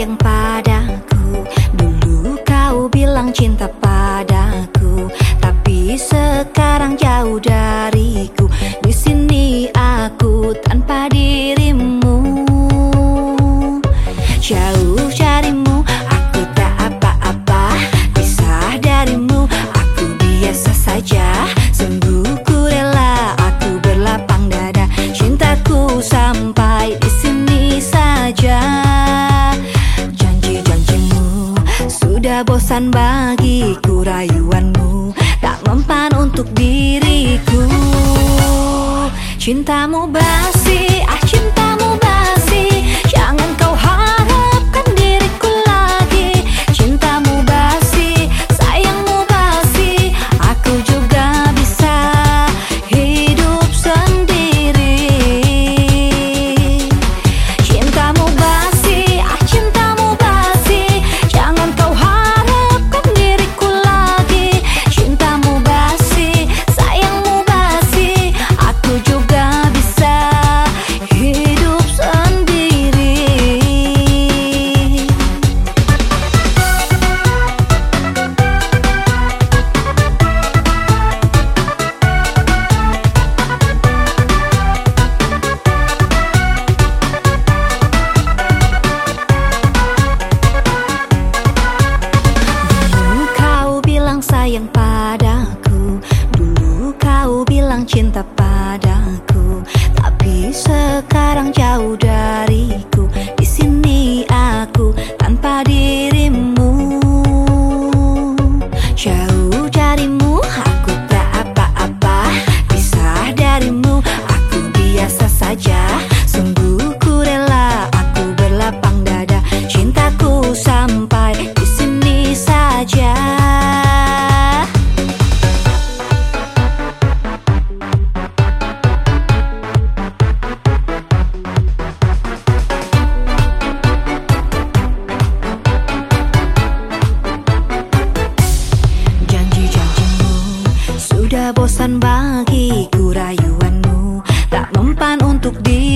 sayang padaku. Dulu kau bilang cinta padaku Tapi sekarang jauh dariku. Di sini aku tanpa dirimu. Jauh Sudah bosan bagiku rayuanmu Tak mempan untuk diriku. Cintamu basi akhir Padaku, Tapi sekarang jauh dari bosan bagiku rayuanmu. Tak mempan untuk di